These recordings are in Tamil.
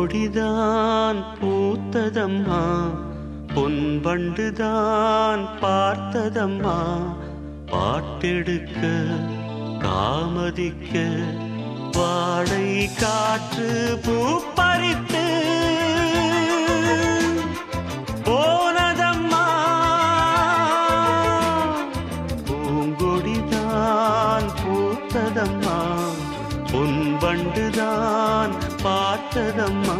கொடிதான் பூத்ததம்மா பொன்பண்டுதான் பார்த்ததம்மா. பாட்டெடுக்க காமதிக்க வாடை காற்று பூ பறித்து கண்டுதான் பார்த்ததம்மா.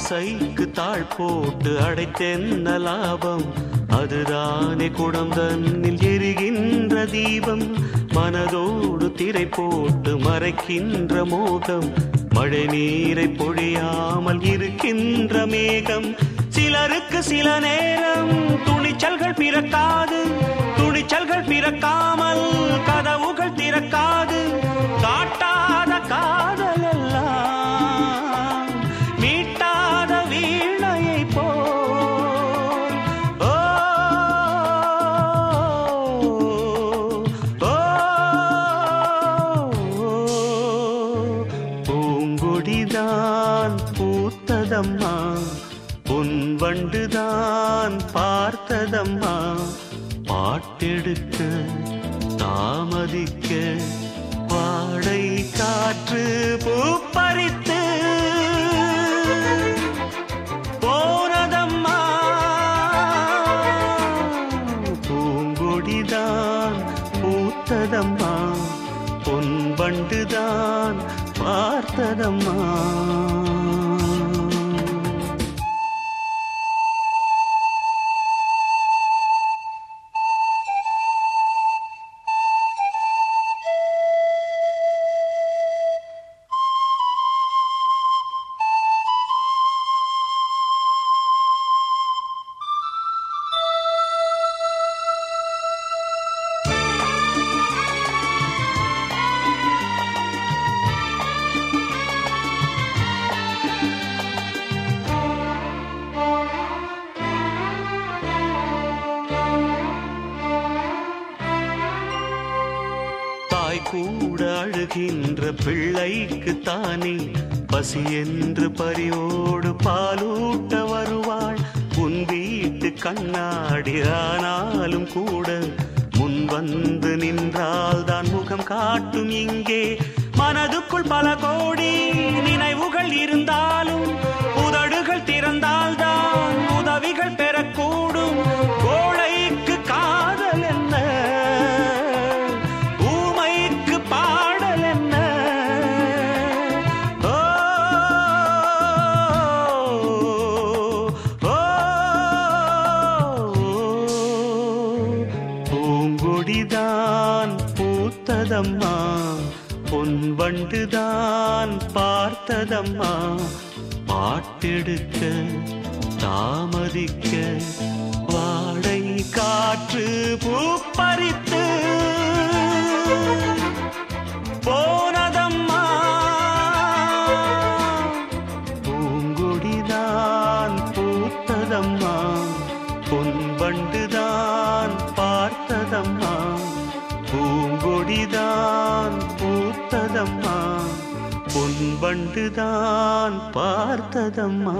ஆசைக்கு தாழ் போட்டு அடைத்தென்ன லாபம்? அதுதானே குடம் தன்னில் எரிகின்ற தீபம். மனதோடு திரை போட்டு மறைக்கின்ற மோகம். மழை நீரை பொழியாமல் இருக்கின்ற மேகம். சிலருக்கு சில நேரம் துணிச்சல்கள் பிறக்காது. துணிச்சல்கள் பிறக்காமல் கதவுகள் திறக்காது. பார்த்ததம்மா பொன் வண்டுதான் பார்த்ததம்மா. பாட்டெடுக்க தாமதிக்க பாடை காற்று பூ பறித்து போனதம்மா. பூங்கொடிதான் பூத்ததம்மா. பொன்வண்டுதான் பார்த்ததம்மா. தாய் கூட அழுகின்ற பிள்ளைக்கு தானே? பசி என்று பறியோடு பாலூட்ட வருவாள். உன் வீட்டு கண்ணாடி ஆனாலும் கூட முன் வந்து நின்றால் தான் முகம் காட்டும் இங்கே. மனதுக்குள் பல கோடி நினைவுகள் இருந்தாலும் பூங்கொடிதான் பூத்ததம்மா பொன்வண்டுதான் பார்த்ததம்மா. பாட்டெடுக்க தாமதிக்க வாடை காற்று பூ பொன் வண்டுதான் பார்த்ததம்மா.